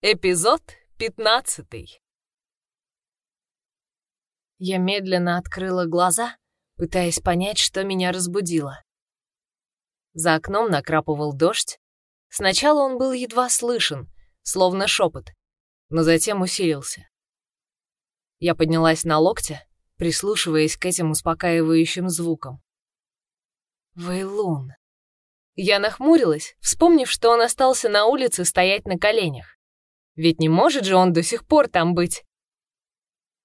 Эпизод пятнадцатый. Я медленно открыла глаза, пытаясь понять, что меня разбудило. За окном накрапывал дождь. Сначала он был едва слышен, словно шепот, но затем усилился. Я поднялась на локте, прислушиваясь к этим успокаивающим звукам. Вейлун. Я нахмурилась, вспомнив, что он остался на улице стоять на коленях. Ведь не может же он до сих пор там быть.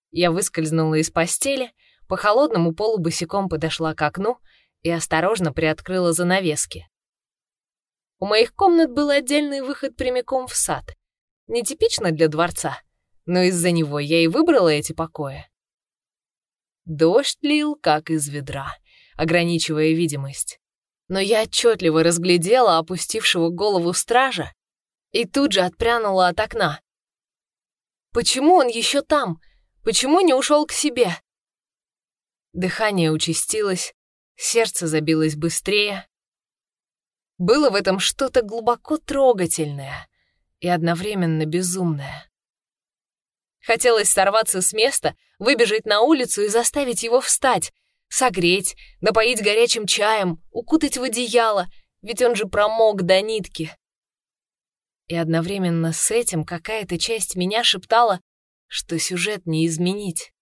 Я выскользнула из постели, по холодному полу босиком подошла к окну и осторожно приоткрыла занавески. У моих комнат был отдельный выход прямиком в сад. Нетипично для дворца, но из-за него я и выбрала эти покои. Дождь лил, как из ведра, ограничивая видимость. Но я отчетливо разглядела опустившего голову стража и тут же отпрянула от окна. Почему он еще там? Почему не ушел к себе? Дыхание участилось, сердце забилось быстрее. Было в этом что-то глубоко трогательное и одновременно безумное. Хотелось сорваться с места, выбежать на улицу и заставить его встать, согреть, напоить горячим чаем, укутать в одеяло, ведь он же промок до нитки. И одновременно с этим какая-то часть меня шептала, что сюжет не изменить.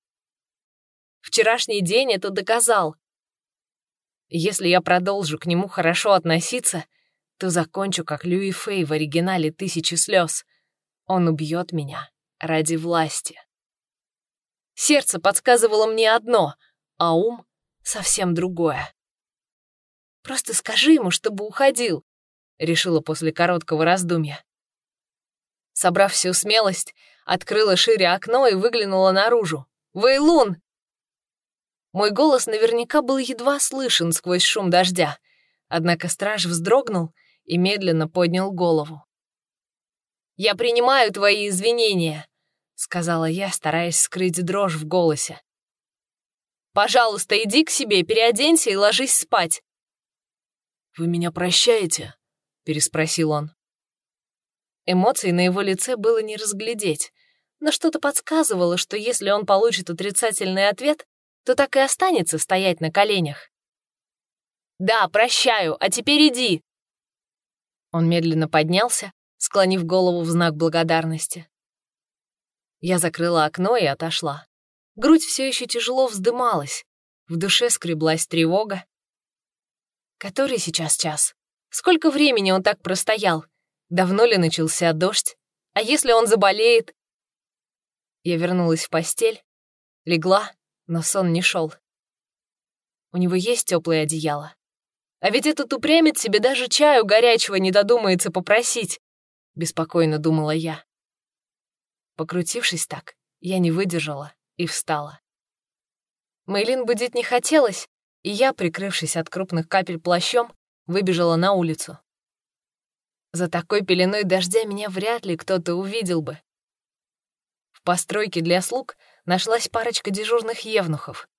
Вчерашний день это доказал. Если я продолжу к нему хорошо относиться, то закончу как Люи Фэй в оригинале «Тысячи слез». Он убьет меня ради власти. Сердце подсказывало мне одно, а ум — совсем другое. «Просто скажи ему, чтобы уходил», — решила после короткого раздумья. Собрав всю смелость, открыла шире окно и выглянула наружу. «Вейлун!» Мой голос наверняка был едва слышен сквозь шум дождя, однако страж вздрогнул и медленно поднял голову. «Я принимаю твои извинения», — сказала я, стараясь скрыть дрожь в голосе. «Пожалуйста, иди к себе, переоденься и ложись спать». «Вы меня прощаете?» — переспросил он. Эмоций на его лице было не разглядеть, но что-то подсказывало, что если он получит отрицательный ответ, то так и останется стоять на коленях. «Да, прощаю, а теперь иди!» Он медленно поднялся, склонив голову в знак благодарности. Я закрыла окно и отошла. Грудь все еще тяжело вздымалась, в душе скреблась тревога. Который сейчас час? Сколько времени он так простоял? Давно ли начался дождь? А если он заболеет? Я вернулась в постель, легла, но сон не шел. У него есть теплое одеяло. А ведь этот упрямец себе даже чаю горячего не додумается попросить, беспокойно думала я. Покрутившись так, я не выдержала и встала. Мэйлин будить не хотелось, и я, прикрывшись от крупных капель плащом, выбежала на улицу. За такой пеленой дождя меня вряд ли кто-то увидел бы. В постройке для слуг нашлась парочка дежурных евнухов.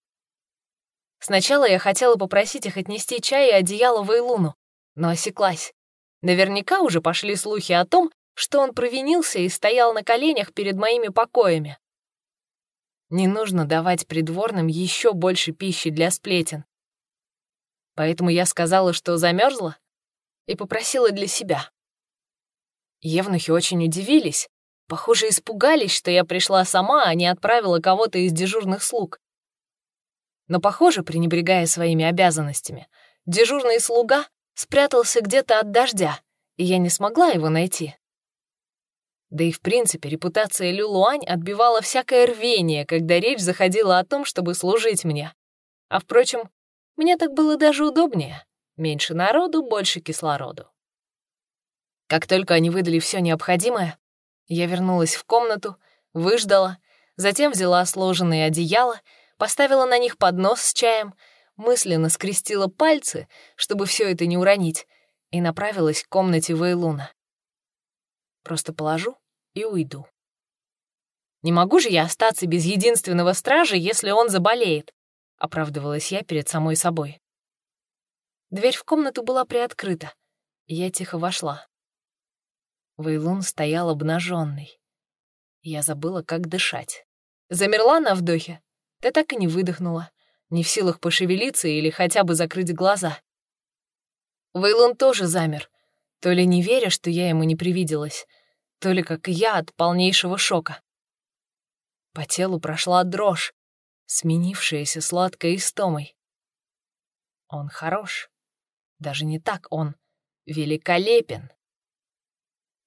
Сначала я хотела попросить их отнести чай и одеяло Вейлуну, но осеклась. Наверняка уже пошли слухи о том, что он провинился и стоял на коленях перед моими покоями. Не нужно давать придворным еще больше пищи для сплетен. Поэтому я сказала, что замерзла, и попросила для себя. Евнухи очень удивились. Похоже, испугались, что я пришла сама, а не отправила кого-то из дежурных слуг. Но, похоже, пренебрегая своими обязанностями, дежурный слуга спрятался где-то от дождя, и я не смогла его найти. Да и в принципе репутация Люлуань отбивала всякое рвение, когда речь заходила о том, чтобы служить мне. А впрочем, мне так было даже удобнее. Меньше народу, больше кислороду. Как только они выдали все необходимое, я вернулась в комнату, выждала, затем взяла сложенные одеяла, поставила на них поднос с чаем, мысленно скрестила пальцы, чтобы все это не уронить, и направилась к комнате Вейлуна. Просто положу и уйду. Не могу же я остаться без единственного стража, если он заболеет, оправдывалась я перед самой собой. Дверь в комнату была приоткрыта, я тихо вошла. Вейлун стоял обнаженный. Я забыла, как дышать. Замерла на вдохе, да так и не выдохнула, не в силах пошевелиться или хотя бы закрыть глаза. Вейлун тоже замер, то ли не веря, что я ему не привиделась, то ли, как я, от полнейшего шока. По телу прошла дрожь, сменившаяся сладкой истомой. Он хорош. Даже не так он. Великолепен.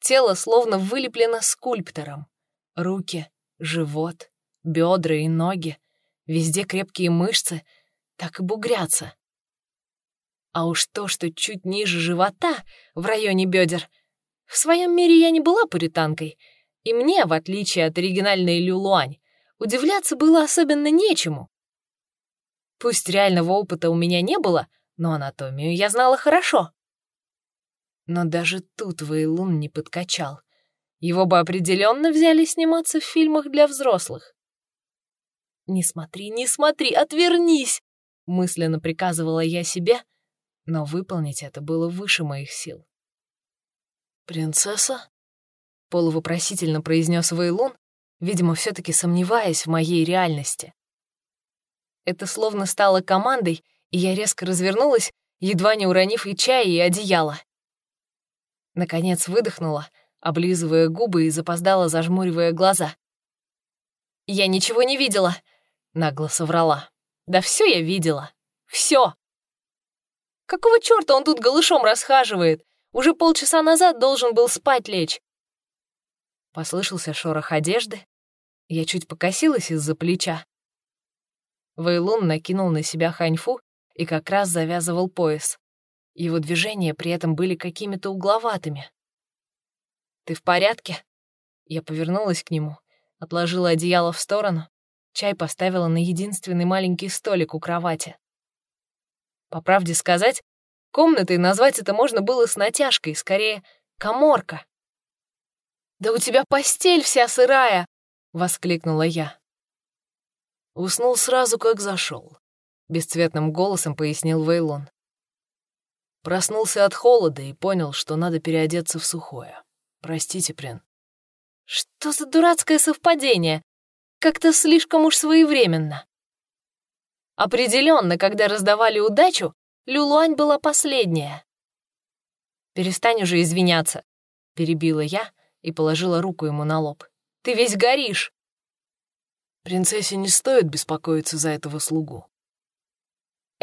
Тело словно вылеплено скульптором. Руки, живот, бедра и ноги. Везде крепкие мышцы, так и бугрятся. А уж то, что чуть ниже живота, в районе бедер. В своем мире я не была пуританкой, и мне, в отличие от оригинальной Люлуань, удивляться было особенно нечему. Пусть реального опыта у меня не было, но анатомию я знала хорошо. Но даже тут Вейлун не подкачал. Его бы определенно взяли сниматься в фильмах для взрослых. «Не смотри, не смотри, отвернись!» — мысленно приказывала я себе, но выполнить это было выше моих сил. «Принцесса?» — полувопросительно произнес Вейлун, видимо, все таки сомневаясь в моей реальности. Это словно стало командой, и я резко развернулась, едва не уронив и чай, и одеяло. Наконец выдохнула, облизывая губы и запоздала, зажмуривая глаза. «Я ничего не видела», — нагло соврала. «Да все я видела. Все. Какого черта он тут голышом расхаживает? Уже полчаса назад должен был спать лечь». Послышался шорох одежды. Я чуть покосилась из-за плеча. Вейлун накинул на себя ханьфу и как раз завязывал пояс. Его движения при этом были какими-то угловатыми. «Ты в порядке?» Я повернулась к нему, отложила одеяло в сторону, чай поставила на единственный маленький столик у кровати. По правде сказать, комнатой назвать это можно было с натяжкой, скорее, коморка. «Да у тебя постель вся сырая!» — воскликнула я. Уснул сразу, как зашел, бесцветным голосом пояснил Вейлон. Проснулся от холода и понял, что надо переодеться в сухое. Простите, Прин. Что за дурацкое совпадение? Как-то слишком уж своевременно. Определенно, когда раздавали удачу, Люлуань была последняя. «Перестань уже извиняться», — перебила я и положила руку ему на лоб. «Ты весь горишь». Принцессе не стоит беспокоиться за этого слугу.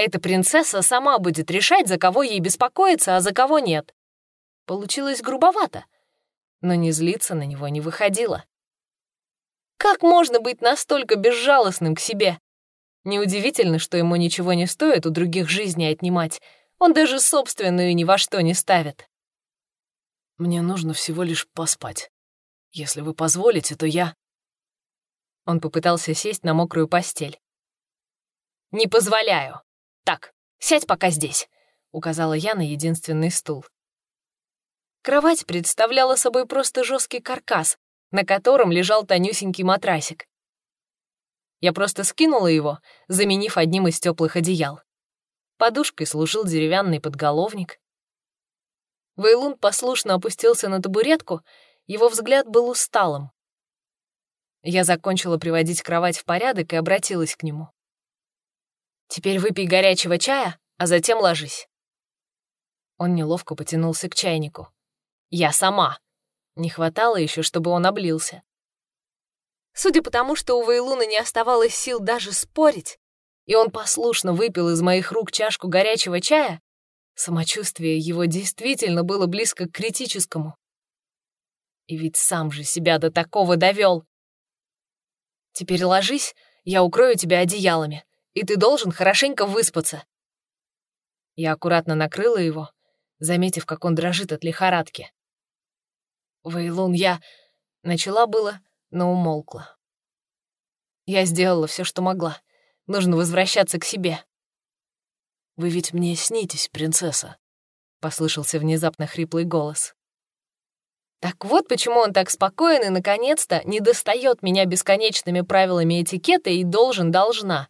Эта принцесса сама будет решать, за кого ей беспокоиться, а за кого нет. Получилось грубовато, но не злиться на него не выходило. Как можно быть настолько безжалостным к себе? Неудивительно, что ему ничего не стоит у других жизней отнимать. Он даже собственную ни во что не ставит. Мне нужно всего лишь поспать. Если вы позволите, то я... Он попытался сесть на мокрую постель. «Не позволяю!» «Так, сядь пока здесь», — указала я на единственный стул. Кровать представляла собой просто жесткий каркас, на котором лежал тонюсенький матрасик. Я просто скинула его, заменив одним из теплых одеял. Подушкой служил деревянный подголовник. Вейлун послушно опустился на табуретку, его взгляд был усталым. Я закончила приводить кровать в порядок и обратилась к нему. Теперь выпей горячего чая, а затем ложись. Он неловко потянулся к чайнику. Я сама. Не хватало еще, чтобы он облился. Судя по тому, что у Вейлуна не оставалось сил даже спорить, и он послушно выпил из моих рук чашку горячего чая, самочувствие его действительно было близко к критическому. И ведь сам же себя до такого довел. Теперь ложись, я укрою тебя одеялами и ты должен хорошенько выспаться». Я аккуратно накрыла его, заметив, как он дрожит от лихорадки. «Вейлун, я...» Начала было, но умолкла. Я сделала все, что могла. Нужно возвращаться к себе. «Вы ведь мне снитесь, принцесса», — послышался внезапно хриплый голос. Так вот почему он так спокоен и, наконец-то, не достает меня бесконечными правилами этикета и должен-должна.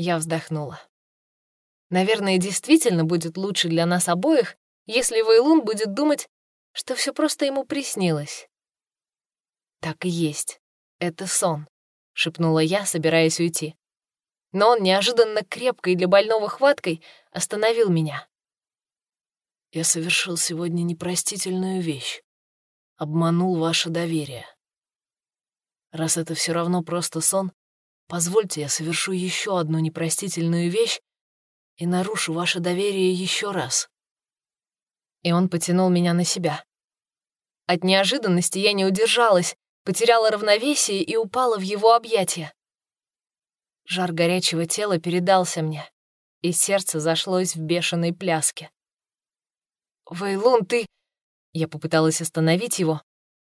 Я вздохнула. Наверное, действительно будет лучше для нас обоих, если Вейлун будет думать, что все просто ему приснилось. «Так и есть. Это сон», — шепнула я, собираясь уйти. Но он неожиданно крепкой для больного хваткой остановил меня. «Я совершил сегодня непростительную вещь. Обманул ваше доверие. Раз это все равно просто сон, позвольте я совершу еще одну непростительную вещь и нарушу ваше доверие еще раз». И он потянул меня на себя. От неожиданности я не удержалась, потеряла равновесие и упала в его объятия. Жар горячего тела передался мне, и сердце зашлось в бешеной пляске. «Вейлун, ты...» Я попыталась остановить его,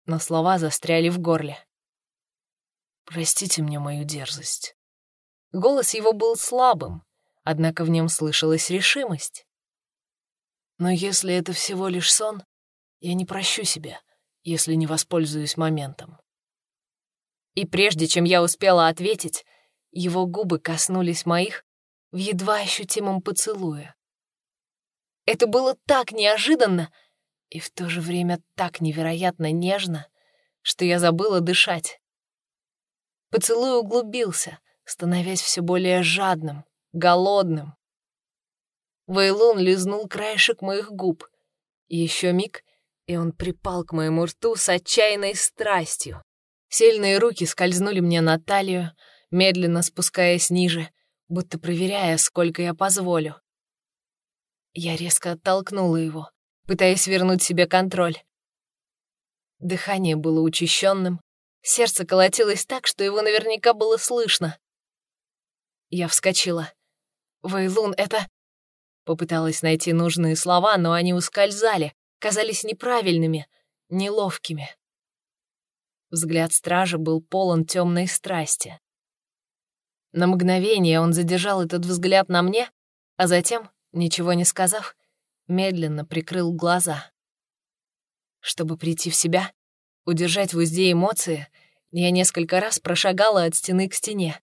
но слова застряли в горле. «Простите мне мою дерзость». Голос его был слабым, однако в нем слышалась решимость. «Но если это всего лишь сон, я не прощу себя, если не воспользуюсь моментом». И прежде чем я успела ответить, его губы коснулись моих в едва ощутимом поцелуе. Это было так неожиданно и в то же время так невероятно нежно, что я забыла дышать. Поцелуй углубился, становясь все более жадным, голодным. Вейлун лизнул краешек моих губ. Еще миг, и он припал к моему рту с отчаянной страстью. Сильные руки скользнули мне на талию, медленно спускаясь ниже, будто проверяя, сколько я позволю. Я резко оттолкнула его, пытаясь вернуть себе контроль. Дыхание было учащенным, сердце колотилось так, что его наверняка было слышно. Я вскочила. «Вейлун, это...» Попыталась найти нужные слова, но они ускользали, казались неправильными, неловкими. Взгляд стража был полон темной страсти. На мгновение он задержал этот взгляд на мне, а затем, ничего не сказав, медленно прикрыл глаза. Чтобы прийти в себя, удержать в узде эмоции, я несколько раз прошагала от стены к стене.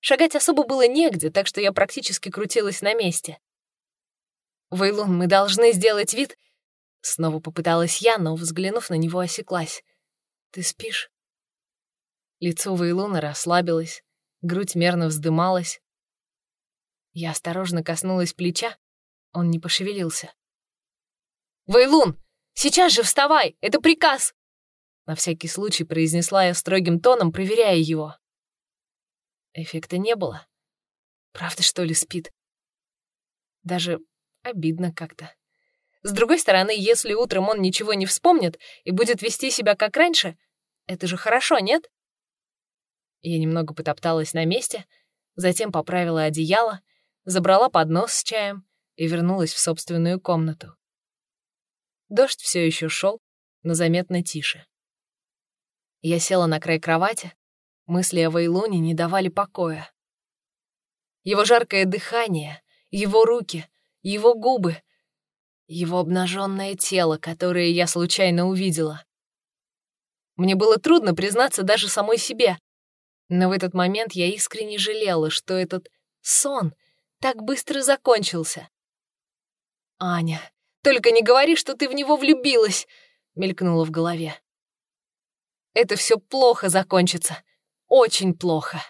Шагать особо было негде, так что я практически крутилась на месте. «Вейлун, мы должны сделать вид...» Снова попыталась я, но, взглянув на него, осеклась. «Ты спишь?» Лицо Вейлуна расслабилось, грудь мерно вздымалась. Я осторожно коснулась плеча, он не пошевелился. «Вейлун, сейчас же вставай! Это приказ!» На всякий случай произнесла я строгим тоном, проверяя его. Эффекта не было. Правда, что ли, спит? Даже обидно как-то. С другой стороны, если утром он ничего не вспомнит и будет вести себя как раньше, это же хорошо, нет? Я немного потопталась на месте, затем поправила одеяло, забрала поднос с чаем и вернулась в собственную комнату. Дождь все еще шел, но заметно тише. Я села на край кровати, мысли о Вейлоне не давали покоя. Его жаркое дыхание, его руки, его губы — его обнаженное тело, которое я случайно увидела. Мне было трудно признаться даже самой себе, но в этот момент я искренне жалела, что этот сон так быстро закончился. «Аня, только не говори, что ты в него влюбилась!» — мелькнуло в голове. «Это все плохо закончится. Очень плохо!»